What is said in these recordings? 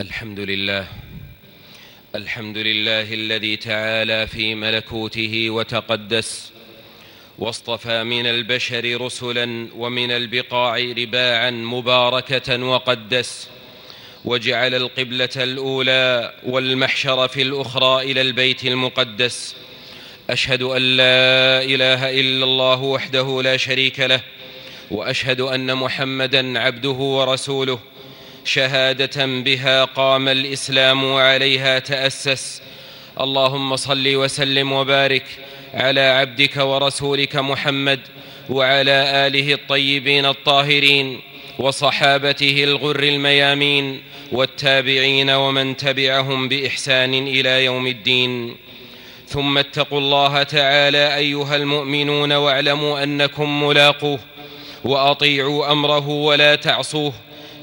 الحمد لله. الحمد لله الذي تعالى في ملكوته وتقدس واصطفى من البشر رسلا ومن البقاع رباعا مباركة وقدس وجعل القبلة الأولى والمحشر في الأخرى إلى البيت المقدس. أشهد أن لا إله إلا الله وحده لا شريك له وأشهد أن محمدا عبده ورسوله. شهادة بها قام الإسلام وعليها تأسس. اللهم صل وسلم وبارك على عبدك ورسولك محمد وعلى آله الطيبين الطاهرين وصحابته الغر الميامين والتابعين ومن تبعهم بإحسان إلى يوم الدين. ثم اتقوا الله تعالى أيها المؤمنون واعلموا أنكم ملاقوه وأطيعوا أمره ولا تعصوه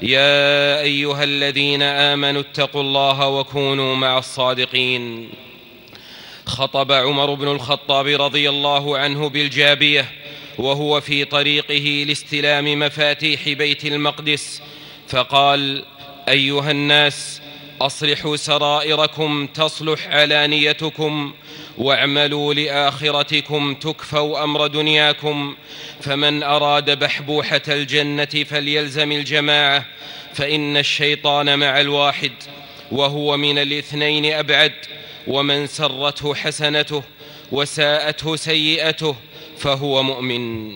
يا أيها الذين آمنوا اتقوا الله وكونوا مع الصادقين. خطب عمر بن الخطاب رضي الله عنه بالجابية وهو في طريقه لاستلام مفاتيح بيت المقدس فقال أيها الناس أصلحوا سرائركم تصلح علانيتكم واعملوا لآخرتكم تكفوا أمر دنياكم. فمن أراد بحبوحة الجنة فليلزم الجماعة فإن الشيطان مع الواحد وهو من الاثنين أبعد. ومن سرته حسنته وساءته سيئته فهو مؤمن.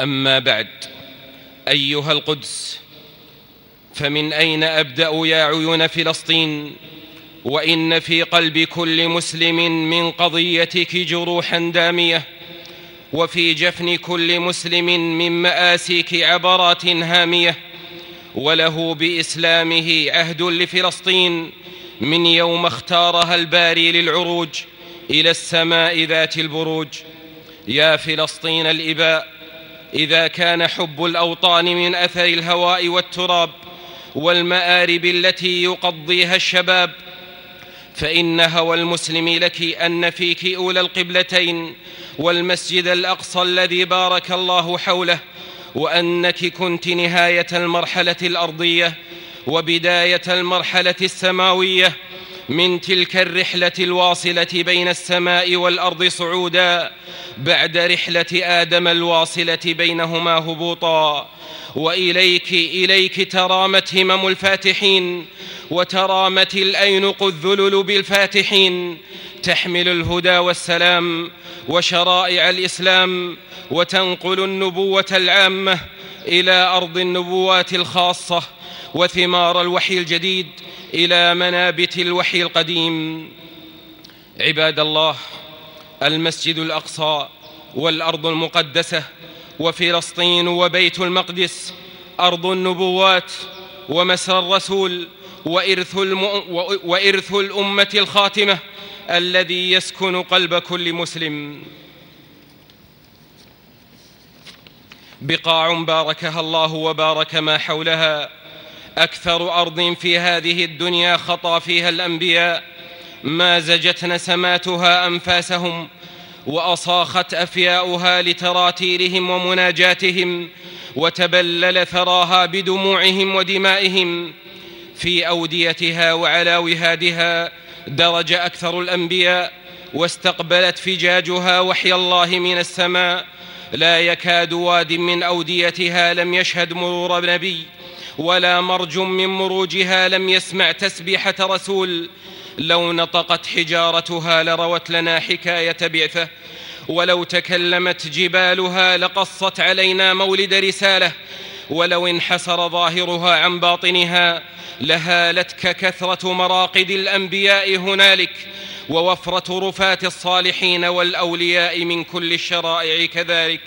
أما بعد أيها القدس فمن أين أبدأ يا عيون فلسطين؟ وإن في قلب كل مسلم من قضيتك جروحا دامية وفي جفن كل مسلم من مآسيك عبرات هامية. وله بإسلامه عهد لفلسطين من يوم اختارها الباري للعروج إلى السماء ذات البروج. يا فلسطين الإباء إذا كان حب الأوطان من أثر الهواء والتراب والمآرب التي يقضيها الشباب فان هوى المسلم لك أن فيك أولى القبلتين والمسجد الأقصى الذي بارك الله حوله وأنك كنت نهاية المرحلة الأرضية وبداية المرحلة السماوية من تلك الرحلة الواصلة بين السماء والأرض صعودا بعد رحلة آدم الواصلة بينهما هبوطا. وإليك إليك ترامت همم الفاتحين وترامت الاينق الذلل بالفاتحين. تحمل الهدى والسلام وشرائع الإسلام وتنقل النبوة العامة إلى أرض النبوات الخاصة وثمار الوحي الجديد إلى منابت الوحي القديم. عباد الله المسجد الأقصى والأرض المقدسة وفلسطين وبيت المقدس أرض النبوات ومسرى الرسول وإرث, الم... وإرث الأمة الخاتمة الذي يسكن قلب كل مسلم. بقاع باركها الله وبارك ما حولها. أكثر أرض في هذه الدنيا خطى فيها الأنبياء. مازجت نسماتها أنفاسهم وأصاخت أفياؤها لتراتيلهم ومناجاتهم وتبلل ثراها بدموعهم ودمائهم. في أوديتها وعلى وهادها درج أكثر الأنبياء واستقبلت فجاجها وحي الله من السماء. لا يكاد واد من أوديتها لم يشهد مرور نبي ولا مرج من مروجها لم يسمع تسبيحة رسول. لو نطقت حجارتها لروت لنا حكاية بعثة ولو تكلمت جبالها لقصت علينا مولد رسالة. ولو انحسر ظاهرها عن باطنها لهالتك كثرة مراقد الأنبياء هنالك. ووفرة رفات الصالحين والأولياء من كل الشرائع كذلك.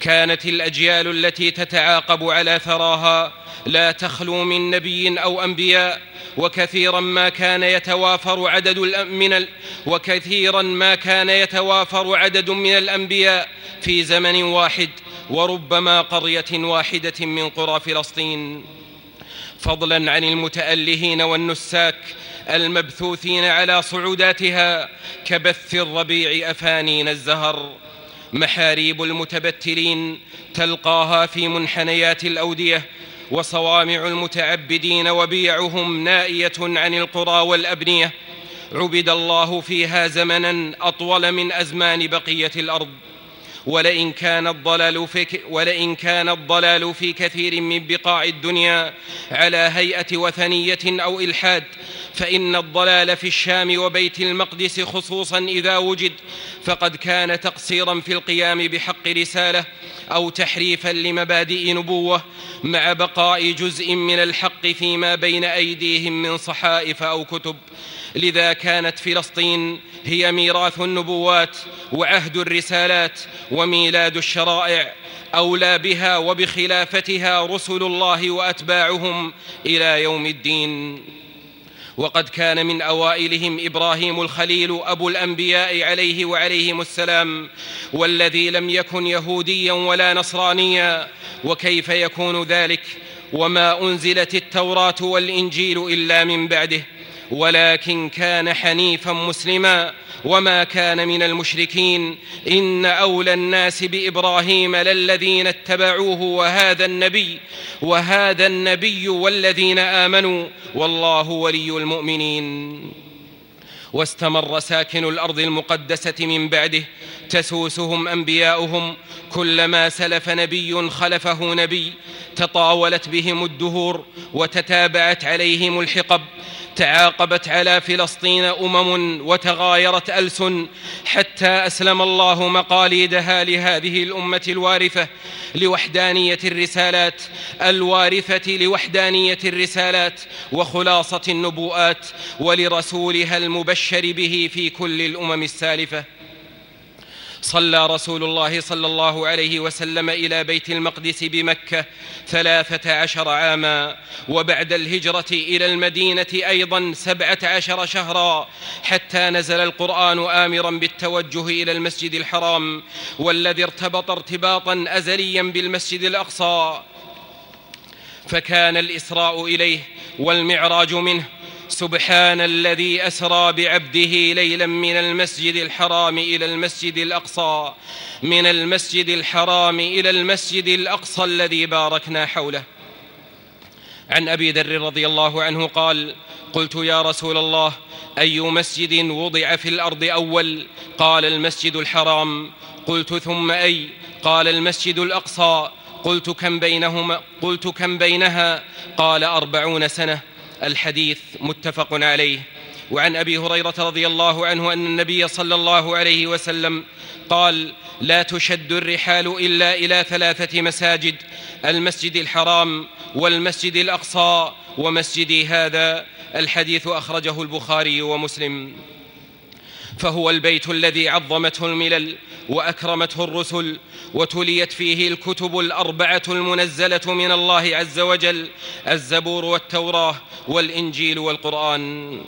كانت الأجيال التي تتعاقب على ثراها لا تخلو من نبي أو أنبياء وكثيرا ما كان يتوافر عدد من ال... وكثيرا ما كان يتوافر عدد من الأنبياء في زمن واحد وربما قرية واحدة من قرى فلسطين. فضلا عن المتألهين والنساك المبثوثين على صعوداتها كبث الربيع أفانين الزهر. محاريب المتبتلين تلقاها في منحنيات الأودية وصوامع المتعبدين وبيعهم نائية عن القرى والأبنية. عبد الله فيها زمنا أطول من أزمان بقية الأرض. ولئن كان الضلال في ولئن كان الضلال في كثير من بقاع الدنيا على هيئة وثنية أو إلحاد فإن الضلال في الشام وبيت المقدس خصوصا إذا وجد فقد كان تقصيرا في القيام بحق رسالة أو تحريفا لمبادئ نبوة مع بقاء جزء من الحق فيما بين أيديهم من صحائف أو كتب. لذا كانت فلسطين هي ميراث النبوات وعهد الرسالات وميلاد الشرائع أولى بها وبخلافتها رسل الله وأتباعهم إلى يوم الدين. وقد كان من أوائلهم إبراهيم الخليل أبو الأنبياء عليه وعليهم السلام والذي لم يكن يهوديا ولا نصرانيا وكيف يكون ذلك؟ وما أنزلت التوراة والإنجيل إلا من بعده. ولكن كان حنيفا مسلما وما كان من المشركين. إن أولى الناس بإبراهيم للذين اتبعوه وهذا النبي وهذا النبي والذين آمنوا والله ولي المؤمنين. واستمر ساكن الأرض المقدسة من بعده تسوسهم أنبياؤهم كلما سلف نبي خلفه نبي تطاولت بهم الدهور وتتابعت عليهم الحقب تعاقبت على فلسطين أمم وتغايرت ألسن حتى أسلم الله مقاليدها لهذه الأمة الوارثة لوحدانية الرسالات الوارثة لوحدانية الرسالات وخلاصة النبوءات ولرسولها المبشر به في كل الأمم السالفة. صلى رسول الله صلى الله عليه وسلم إلى بيت المقدس بمكة ثلاثة عشر عاما. وبعد الهجرة إلى المدينة أيضا سبعة عشر شهرا حتى نزل القرآن آمرا بالتوجه إلى المسجد الحرام والذي ارتبط ارتباطا أزليا بالمسجد الأقصى. فكان الإسراء إليه والمعراج منه سبحان الذي أسرى بعبده ليلا من المسجد الحرام إلى المسجد الأقصى من المسجد الحرام إلى المسجد الأقصى الذي باركنا حوله. عن أبي ذر رضي الله عنه قال قلت يا رسول الله أي مسجد وضع في الأرض أول؟ قال المسجد الحرام. قلت ثم أي؟ قال المسجد الأقصى. قلت كم بينهما؟ قلت كم بينها؟ قال أربعون سنة. الحديث متفق عليه. وعن أبي هريرة رضي الله عنه أن النبي صلى الله عليه وسلم قال لا تشد الرحال إلا إلى ثلاثة مساجد المسجد الحرام والمسجد الأقصى ومسجدي هذا. الحديث أخرجه البخاري ومسلم. فهو البيت الذي عظمته الملل وأكرمته الرسل وتليت فيه الكتب الأربعة المنزلة من الله عز وجل الزبور والتوراة والإنجيل والقرآن.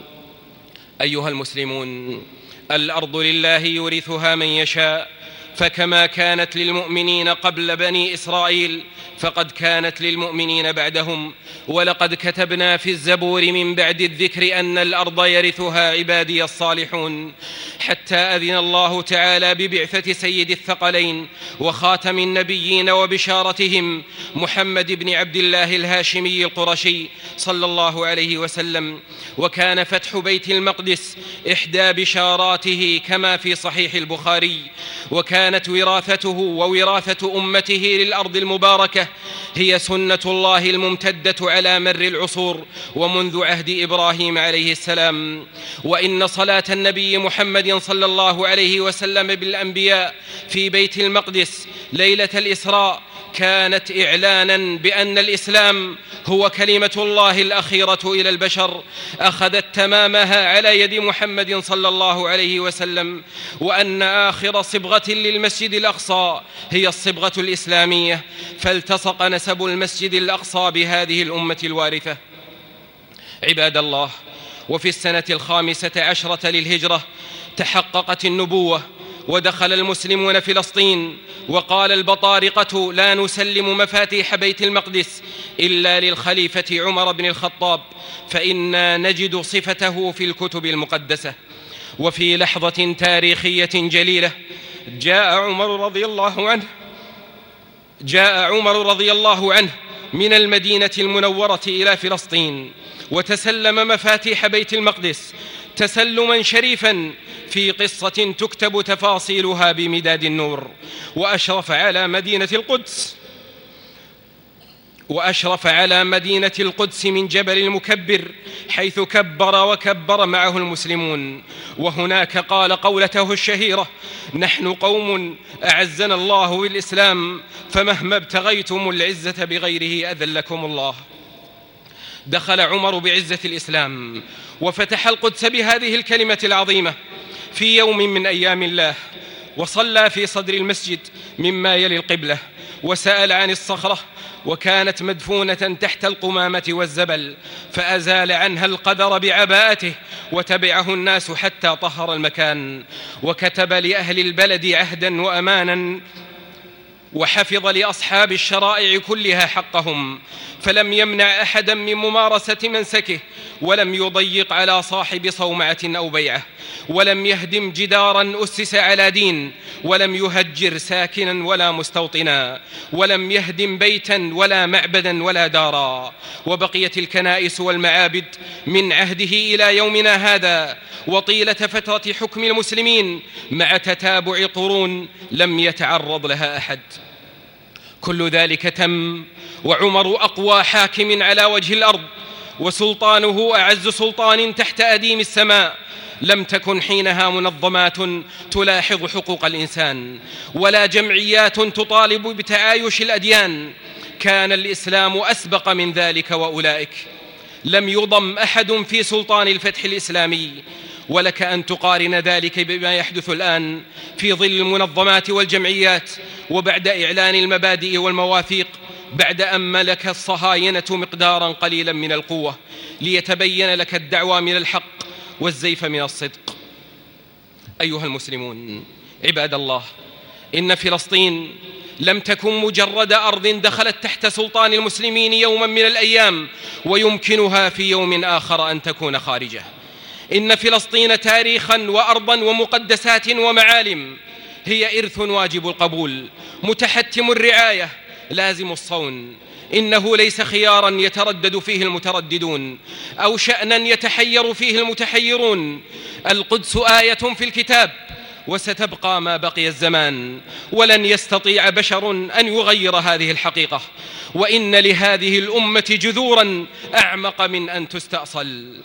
أيها المسلمون الأرض لله يورثها من يشاء فكما كانت للمؤمنين قبل بني إسرائيل فقد كانت للمؤمنين بعدهم. ولقد كتبنا في الزبور من بعد الذكر أن الأرض يرثها عبادي الصالحون. حتى أذن الله تعالى ببعثة سيد الثقلين وخاتم النبيين وبشارتهم محمد بن عبد الله الهاشمي القرشي صلى الله عليه وسلم. وكان فتح بيت المقدس إحدى بشاراته كما في صحيح البخاري. وكانت وراثته ووراثة أمته للأرض المباركة هي سنة الله الممتدة على مر العصور ومنذ عهد إبراهيم عليه السلام. وإن صلاة النبي محمد صلى الله عليه وسلم بالأنبياء في بيت المقدس ليلة الإسراء كانت إعلانا بأن الإسلام هو كلمة الله الأخيرة إلى البشر أخذت تمامها على يد محمد صلى الله عليه وسلم وأن آخر صبغة للمسجد الأقصى هي الصبغة الإسلامية فالتصق نسب المسجد الأقصى بهذه الأمة الوارثة. عباد الله وفي السنة الخامسة عشرة للهجرة تحققت النبوة ودخل المسلمون فلسطين وقال البطارقة لا نسلم مفاتيح بيت المقدس إلا للخليفة عمر بن الخطاب فإنا نجد صفته في الكتب المقدسة. وفي لحظة تاريخية جليلة جاء عمر رضي الله عنه جاء عمر رضي الله عنه من المدينة المنورة إلى فلسطين وتسلم مفاتيح بيت المقدس تسلما شريفا في قصة تكتب تفاصيلها بمداد النور. وأشرف على مدينة القدس وأشرف على مدينة القدس من جبل المكبر حيث كبر وكبر معه المسلمون. وهناك قال قولته الشهيرة نحن قوم أعزنا الله بالإسلام فمهما ابتغيتم العزة بغيره أذلكم الله. دخل عمر بعزة الإسلام وفتح القدس بهذه الكلمة العظيمة في يوم من أيام الله وصلى في صدر المسجد مما يلي القبلة وسأل عن الصخرة وكانت مدفونة تحت القمامة والزبل فأزال عنها القدر بعباءته وتبعه الناس حتى طهر المكان وكتب لأهل البلد عهدا وأمانا وحفظ لأصحاب الشرائع كلها حقهم فلم يمنع أحدا من ممارسة منسكه ولم يضيق على صاحب صومعة أو بيعة. ولم يهدم جدارا أسس على دين ولم يهجر ساكنا ولا مستوطنا ولم يهدم بيتا ولا معبدا ولا دارا. وبقيت الكنائس والمعابد من عهده إلى يومنا هذا وطيلة فترة حكم المسلمين مع تتابع القرون لم يتعرض لها أحد. كل ذلك تم وعمر أقوى حاكم على وجه الأرض وسلطانه أعز سلطان تحت أديم السماء. لم تكن حينها منظمات تلاحظ حقوق الإنسان ولا جمعيات تطالب بتعايش الأديان. كان الإسلام أسبق من ذلك وأولئك. لم يضم أحد في سلطان الفتح الإسلامي. ولك أن تقارن ذلك بما يحدث الآن في ظل المنظمات والجمعيات وبعد إعلان المبادئ والمواثيق. بعد أن ملك الصهاينه مقدارا قليلا من القوة ليتبين لك الدعوى من الحق والزيف من الصدق. أيها المسلمون عباد الله إن فلسطين لم تكن مجرد أرض دخلت تحت سلطان المسلمين يوما من الأيام ويمكنها في يوم آخر أن تكون خارجة. إن فلسطين تاريخا وارضا ومقدسات ومعالم هي إرث واجب القبول متحتم الرعاية لازم الصون. إنه ليس خيارا يتردد فيه المترددون أو شانا يتحير فيه المتحيرون. القدس آية في الكتاب وستبقى ما بقي الزمان. ولن يستطيع بشر أن يغير هذه الحقيقة. وإن لهذه الأمة جذورا أعمق من أن تستأصل.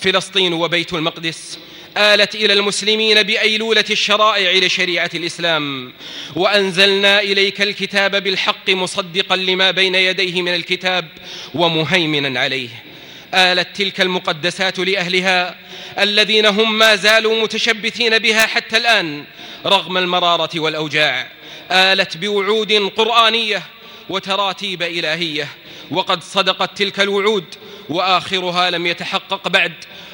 فلسطين وبيت المقدس آلت إلى المسلمين بأيلولة الشرائع لشريعة الإسلام. وأنزلنا إليك الكتاب بالحق مصدقا لما بين يديه من الكتاب ومهيمنا عليه. آلت تلك المقدسات لأهلها الذين هم ما زالوا متشبثين بها حتى الآن رغم المرارة والأوجاع. آلت بوعود قرآنية وتراتيب إلهية وقد صدقت تلك الوعود وآخرها لم يتحقق بعد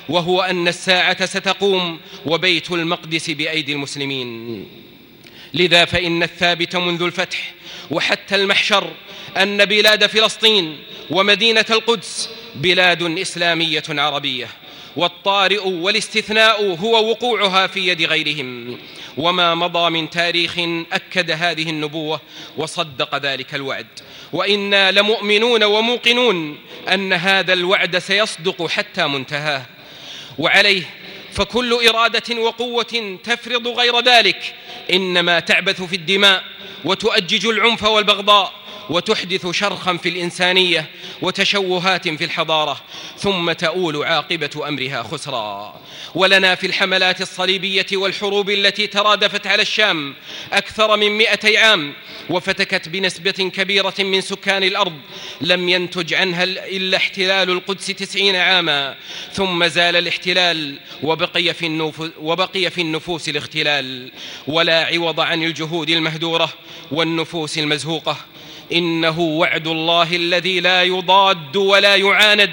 وهو أن الساعة ستقوم وبيت المقدس بأيدي المسلمين. لذا فإن الثابت منذ الفتح وحتى المحشر أن بلاد فلسطين ومدينة القدس بلاد إسلامية عربية. والطارئ والاستثناء هو وقوعها في يد غيرهم. وما مضى من تاريخ أكد هذه النبوة وصدق ذلك الوعد. وإنا لمؤمنون وموقنون أن هذا الوعد سيصدق حتى منتهاه. وعليه فكل إرادة وقوة تفرض غير ذلك. إنما تعبث في الدماء وتؤجج العنف والبغضاء وتحدث شرخا في الإنسانية وتشوهات في الحضارة. ثم تؤول عاقبة أمرها خسرا. ولنا في الحملات الصليبية والحروب التي ترادفت على الشام أكثر من مائتي عام وفتكت بنسبة كبيرة من سكان الأرض. لم ينتج عنها إلا احتلال القدس تسعين عاما. ثم زال الاحتلال وبقي في النفوس, وبقي في النفوس الاختلال ولا عوض عن الجهود المهدورة والنفوس المزهوقة. إنه وعد الله الذي لا يضاد ولا يعاند.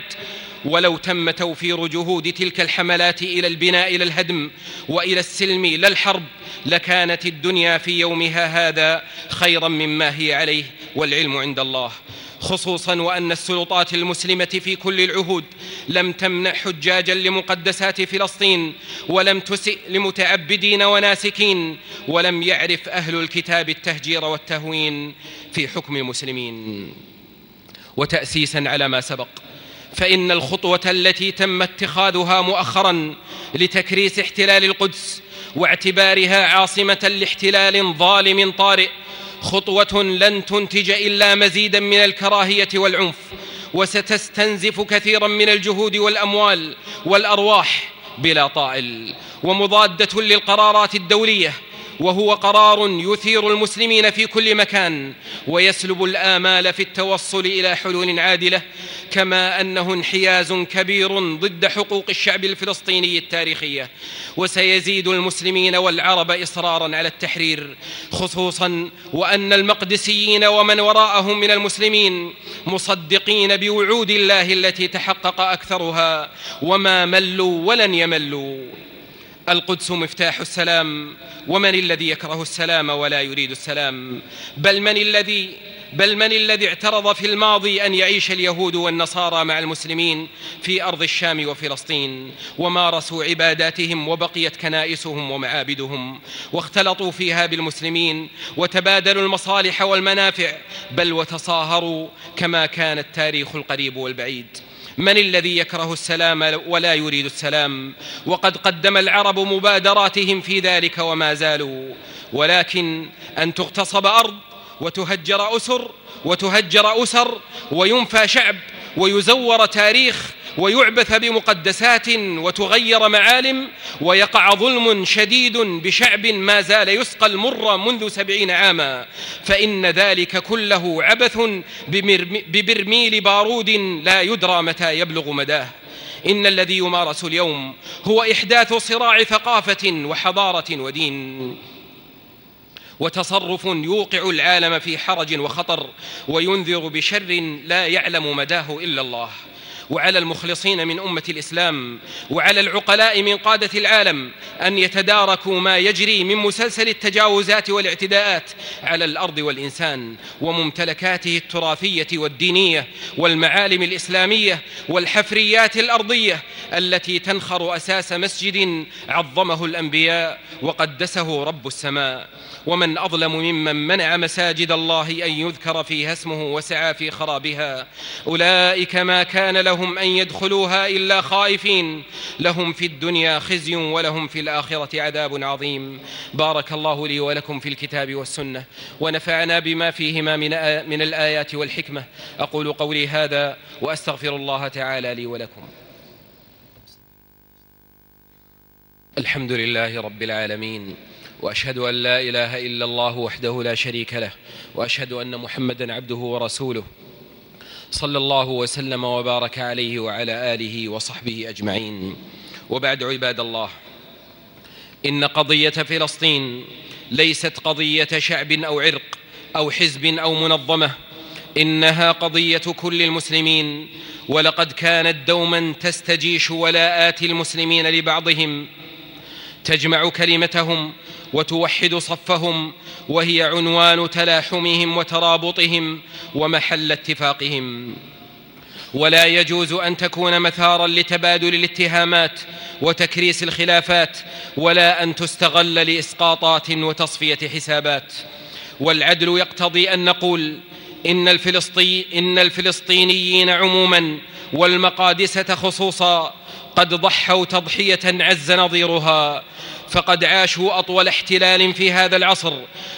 ولو تم توفير جهود تلك الحملات إلى البناء لا الهدم وإلى السلم لا الحرب لكانت الدنيا في يومها هذا خيرا مما هي عليه والعلم عند الله. خصوصا وأن السلطات المسلمة في كل العهود لم تمنع حجاجا لمقدسات فلسطين ولم تسئ لمتعبدين وناسكين ولم يعرف أهل الكتاب التهجير والتهوين في حكم المسلمين. وتأسيسا على ما سبق فإن الخطوة التي تم اتخاذها مؤخرا لتكريس احتلال القدس واعتبارها عاصمة لاحتلال ظالم طارئ خطوة لن تنتج إلا مزيدا من الكراهية والعنف وستستنزف كثيرا من الجهود والأموال والأرواح بلا طائل ومضادة للقرارات الدولية وهو قرار يثير المسلمين في كل مكان ويسلب الآمال في التوصل إلى حلول عادلة كما أنه انحياز كبير ضد حقوق الشعب الفلسطيني التاريخية. وسيزيد المسلمين والعرب إصرارا على التحرير خصوصا وأن المقدسيين ومن وراءهم من المسلمين مصدقين بوعود الله التي تحقق أكثرها وما ملوا ولن يملوا. القدس مفتاح السلام ومن الذي يكره السلام ولا يريد السلام؟ بل من الذي بل من الذي اعترض في الماضي أن يعيش اليهود والنصارى مع المسلمين في أرض الشام وفلسطين ومارسوا عباداتهم وبقيت كنائسهم ومعابدهم واختلطوا فيها بالمسلمين وتبادلوا المصالح والمنافع بل وتصاهروا كما كان التاريخ القريب والبعيد. من الذي يكره السلام ولا يريد السلام؟ وقد قدم العرب مبادراتهم في ذلك وما زالوا. ولكن أن تغتصب أرض وتهجر أسر وتهجر أسر وينفى شعب ويزور تاريخ ويعبث بمقدسات وتغير معالم ويقع ظلم شديد بشعب ما زال يسقى المر منذ سبعين عاما. فإن ذلك كله عبث ببرميل بارود لا يدرى متى يبلغ مداه. إن الذي يمارس اليوم هو إحداث صراع ثقافة وحضارة ودين. وتصرف يوقع العالم في حرج وخطر وينذر بشر لا يعلم مداه إلا الله. وعلى المخلصين من أمة الإسلام وعلى العقلاء من قادة العالم أن يتداركوا ما يجري من مسلسل التجاوزات والاعتداءات على الأرض والإنسان وممتلكاته التراثية والدينية والمعالم الإسلامية والحفريات الأرضية التي تنخر أساس مسجد عظمه الأنبياء وقدسه رب السماء. ومن أظلم ممن منع مساجد الله أن يذكر فيها اسمه وسعى في خرابها. أولئك ما كان لهم أن يدخلوها إلا خائفين. لهم في الدنيا خزي ولهم في الآخرة عذاب عظيم. بارك الله لي ولكم في الكتاب والسنة. ونفعنا بما فيهما من, من الآيات والحكمة. أقول قولي هذا وأستغفر الله تعالى لي ولكم. الحمد لله رب العالمين. وأشهد أن لا إله إلا الله وحده لا شريك له. وأشهد أن محمدا عبده ورسوله. صلى الله وسلم وبارك عليه وعلى آله وصحبه أجمعين. وبعد عباد الله إن قضية فلسطين ليست قضية شعب أو عرق أو حزب أو منظمة إنها قضية كل المسلمين ولقد كانت دوما تستجيش ولاءات المسلمين لبعضهم تجمع كلمتهم وتوحد صفهم وهي عنوان تلاحمهم وترابطهم ومحل اتفاقهم. ولا يجوز أن تكون مثارا لتبادل الاتهامات وتكريس الخلافات ولا أن تستغل لإسقاطات وتصفية حسابات. والعدل يقتضي أن نقول إن الفلسطي إن الفلسطينيين عموما والمقادسه خصوصا قد ضحوا تضحية عز نظيرها. فقد عاشوا أطول احتلال في هذا العصر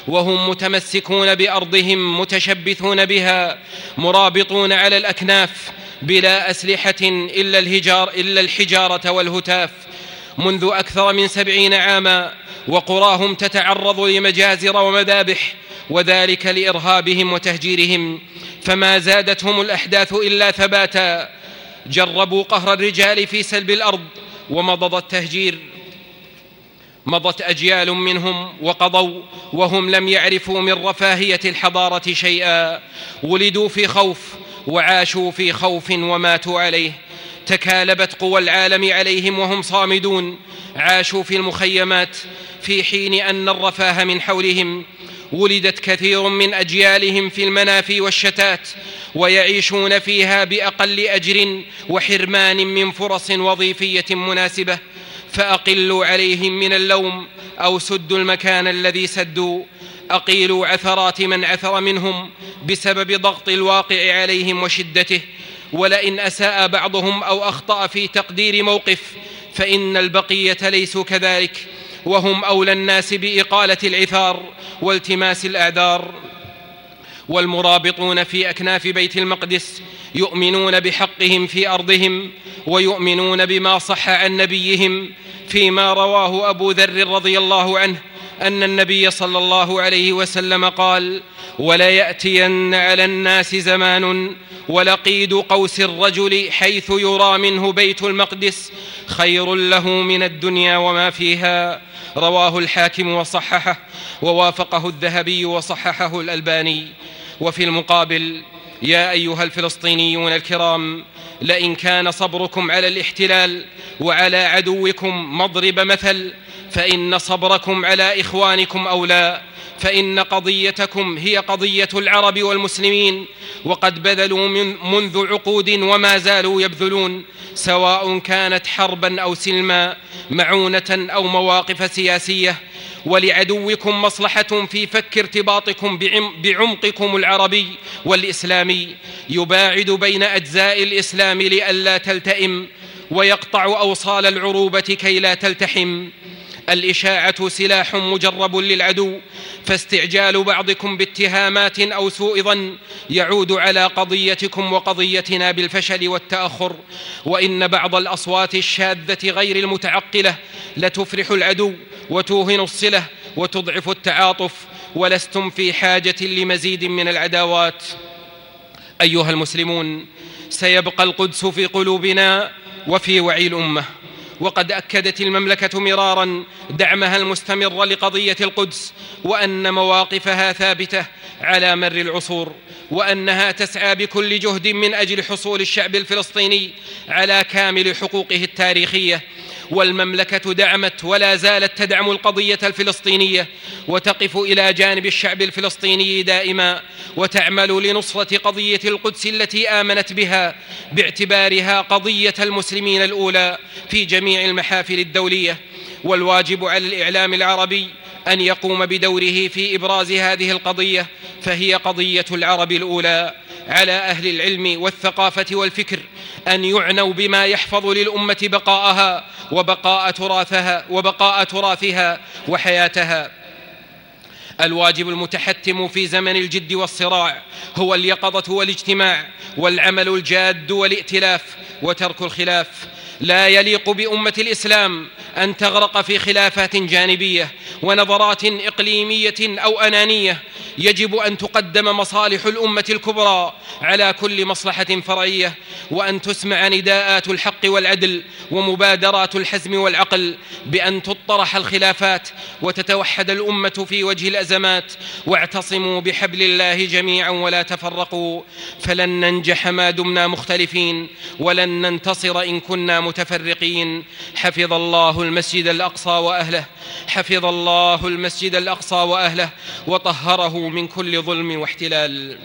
وهم متمسكون بأرضهم متشبثون بها مرابطون على الأكناف بلا أسلحة إلا الهجار إلا الحجارة والهتاف. منذ أكثر من سبعين عاما وقراهم تتعرض لمجازر ومذابح وذلك لإرهابهم وتهجيرهم. فما زادتهم الأحداث إلا ثباتا. جربوا قهر الرجال في سلب الأرض ومضض التهجير. مضت أجيال منهم وقضوا وهم لم يعرفوا من رفاهية الحضارة شيئا. ولدوا في خوف وعاشوا في خوف وماتوا عليه. تكالبت قوى العالم عليهم وهم صامدون. عاشوا في المخيمات في حين أن الرفاه من حولهم. ولدت كثير من أجيالهم في المنافي والشتات ويعيشون فيها بأقل أجر وحرمان من فرص وظيفية مناسبة. فأقلوا عليهم من اللوم أو سدوا المكان الذي سدوا. أقيلوا عثرات من عثر منهم بسبب ضغط الواقع عليهم وشدته. ولئن أساء بعضهم أو أخطأ في تقدير موقف فإن البقية ليسوا كذلك. وهم أولى الناس بإقالة العثار والتماس الأعذار. والمرابطون في أكناف بيت المقدس يؤمنون بحقهم في أرضهم ويؤمنون بما صح عن نبيهم فيما رواه أبو ذر رضي الله عنه أن النبي صلى الله عليه وسلم قال وليأتين على الناس زمان ولقيد قوس الرجل حيث يرى منه بيت المقدس خير له من الدنيا وما فيها رواه الحاكم وصححه ووافقه الذهبي وصححه الألباني. وفي المقابل يا أيها الفلسطينيون الكرام لئن كان صبركم على الاحتلال وعلى عدوكم مضرب مثل فإن صبركم على إخوانكم أولى فإن قضيتكم هي قضية العرب والمسلمين وقد بذلوا من منذ عقود وما زالوا يبذلون سواء كانت حربا أو سلما معونة أو مواقف سياسية ولعدوكم مصلحة في فك ارتباطكم بعمقكم العربي والإسلامي يباعد بين أجزاء الإسلام لئلا تلتئم ويقطع أوصال العروبة كي لا تلتحم. الإشاعة سلاح مجرب للعدو فاستعجال بعضكم باتهامات أو سوء ظن يعود على قضيتكم وقضيتنا بالفشل والتأخر. وإن بعض الأصوات الشاذة غير المتعقلة لتفرح العدو وتوهن الصلة وتضعف التعاطف ولستم في حاجة لمزيد من العداوات. أيها المسلمون سيبقى القدس في قلوبنا وفي وعي الأمة. وقد أكدت المملكة مرارا دعمها المستمر لقضية القدس وأن مواقفها ثابتة على مر العصور وأنها تسعى بكل جهد من أجل حصول الشعب الفلسطيني على كامل حقوقه التاريخية والمملكة دعمت ولا زالت تدعم القضية الفلسطينية وتقف إلى جانب الشعب الفلسطيني دائما وتعمل لنصرة قضية القدس التي آمنت بها باعتبارها قضية المسلمين الأولى في جميع المحافل الدولية. والواجب على الإعلام العربي أن يقوم بدوره في إبراز هذه القضية فهي قضية العرب الأولى. على أهل العلم والثقافة والفكر أن يعنوا بما يحفظ للأمة بقاءها وبقاء تراثها وبقاء تراثها وحياتها. الواجب المتحتم في زمن الجد والصراع هو اليقظة والاجتماع والعمل الجاد والائتلاف وترك الخلاف. لا يليق بأمة الإسلام أن تغرق في خلافات جانبية ونظرات إقليمية أو أنانية. يجب أن تقدم مصالح الأمة الكبرى على كل مصلحة فرعية وأن تسمع نداءات الحق والعدل ومبادرات الحزم والعقل بأن تطرح الخلافات وتتوحد الأمة في وجه الأزمات. واعتصموا بحبل الله جميعا ولا تفرقوا فلن ننجح ما دمنا مختلفين ولن ننتصر إن كنا متفرقين حفظ الله المسجد الأقصى وأهله. حفظ الله المسجد الأقصى وأهله. وطهره من كل ظلم واحتلال.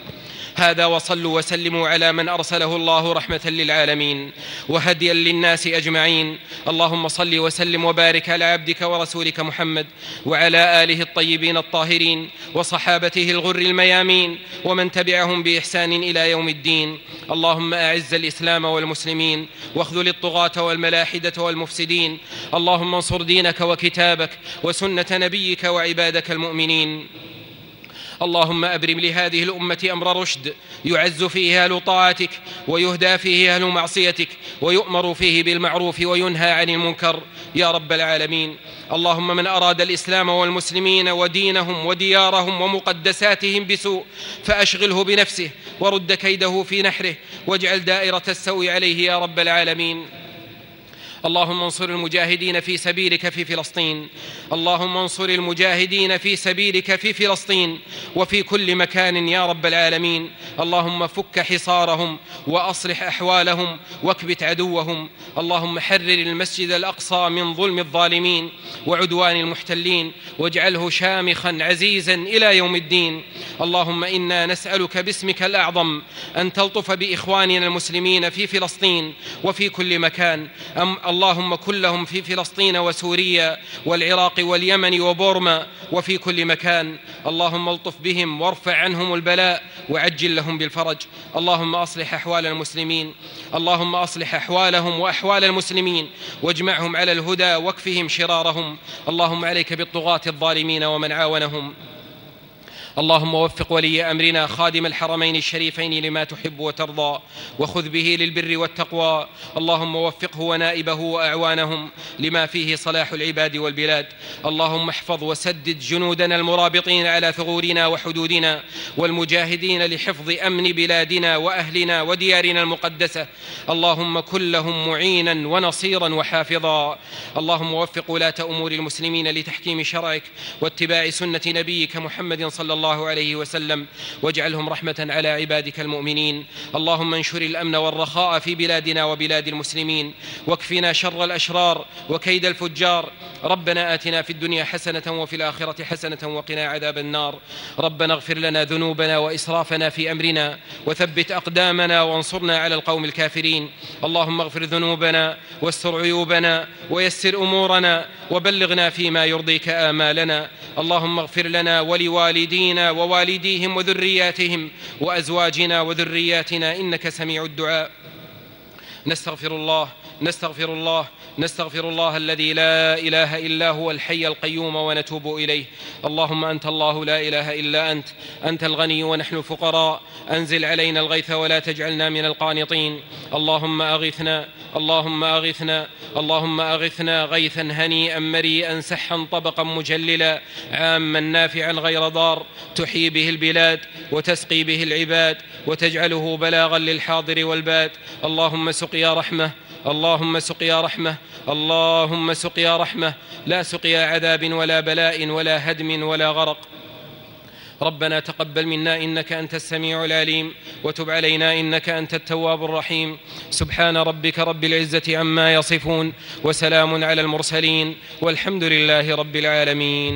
هذا وصلوا وسلموا على من أرسله الله رحمة للعالمين وهديا للناس أجمعين. اللهم صل وسلم وبارك على عبدك ورسولك محمد وعلى آله الطيبين الطاهرين وصحابته الغر الميامين ومن تبعهم بإحسان إلى يوم الدين. اللهم أعز الإسلام والمسلمين واخذل الطغاة والملاحدة والمفسدين. اللهم انصر دينك وكتابك وسنة نبيك وعبادك المؤمنين. اللهم أبرم لهذه الأمة أمر رشد يعز فيه أهل طاعتك ويهدى فيه أهل معصيتك ويؤمر فيه بالمعروف وينهى عن المنكر. يا رب العالمين اللهم من أراد الإسلام والمسلمين ودينهم وديارهم ومقدساتهم بسوء فأشغله بنفسه ورد كيده في نحره واجعل دائرة السوء عليه يا رب العالمين. اللهم انصر المجاهدين في سبيلك في فلسطين. اللهم انصر المجاهدين في سبيلك في فلسطين. وفي كل مكان يا رب العالمين. اللهم فك حصارهم وأصلح أحوالهم واكبت عدوهم. اللهم حرر المسجد الأقصى من ظلم الظالمين وعدوان المحتلين. واجعله شامخا عزيزا إلى يوم الدين. اللهم إنا نسألك باسمك الأعظم أن تلطف بإخواننا المسلمين في فلسطين. وفي كل مكان. أم اللهم كلهم في فلسطين وسوريا والعراق واليمن وبورما وفي كل مكان. اللهم الطف بهم وارفع عنهم البلاء وعجل لهم بالفرج. اللهم أصلح أحوال المسلمين. اللهم أصلح أحوالهم وأحوال المسلمين. واجمعهم على الهدى واكفهم شرارهم. اللهم عليك بالطغاة الظالمين ومن عاونهم. اللهم وفق ولي أمرنا خادم الحرمين الشريفين لما تحب وترضى وخذ به للبر والتقوى. اللهم وفقه ونائبه وأعوانهم لما فيه صلاح العباد والبلاد. اللهم احفظ وسدد جنودنا المرابطين على ثغورنا وحدودنا والمجاهدين لحفظ أمن بلادنا وأهلنا وديارنا المقدسة. اللهم كن لهم معينا ونصيرا وحافظا. اللهم وفق ولاة أمور المسلمين لتحكيم شرعك واتباع سنة نبيك محمد صلى الله الله عليه وسلم واجعلهم رحمه على عبادك المؤمنين اللهم انشر الامن والرخاء في بلادنا وبلاد المسلمين واكفنا شر الاشرار وكيد الفجار ربنا اتنا في الدنيا حسنه وفي الاخره حسنه وقنا عذاب النار ربنا اغفر لنا ذنوبنا واسرافنا في امرنا وثبت اقدامنا وانصرنا على القوم الكافرين اللهم اغفر ذنوبنا واستر عيوبنا ويسر امورنا وبلغنا فيما يرضيك امالنا اللهم اغفر لنا ولوالدينا ووالديهم وذرياتهم وأزواجنا وذرياتنا إنك سميع الدعاء. نستغفر الله نستغفر الله نستغفر الله الذي لا إله إلا هو الحي القيوم ونتوب إليه. اللهم أنت الله لا إله إلا أنت أنت الغني ونحن الفقراء. أنزل علينا الغيث ولا تجعلنا من القانطين. اللهم أغثنا اللهم أغثنا اللهم أغثنا غيثا هنيئا مريئا سحا طبقا مجللا عاما نافعا غير ضار. تحيي به البلاد وتسقي به العباد وتجعله بلاغا للحاضر والباد. اللهم سقيا رحمة اللهم سقيا رحمة اللهم سقيا رحمة. لا سقيا عذاب ولا بلاء ولا هدم ولا غرق. ربنا تقبل منا إنك أنت السميع العليم وتب علينا إنك أنت التواب الرحيم. سبحان ربك رب العزة عما يصفون وسلام على المرسلين والحمد لله رب العالمين.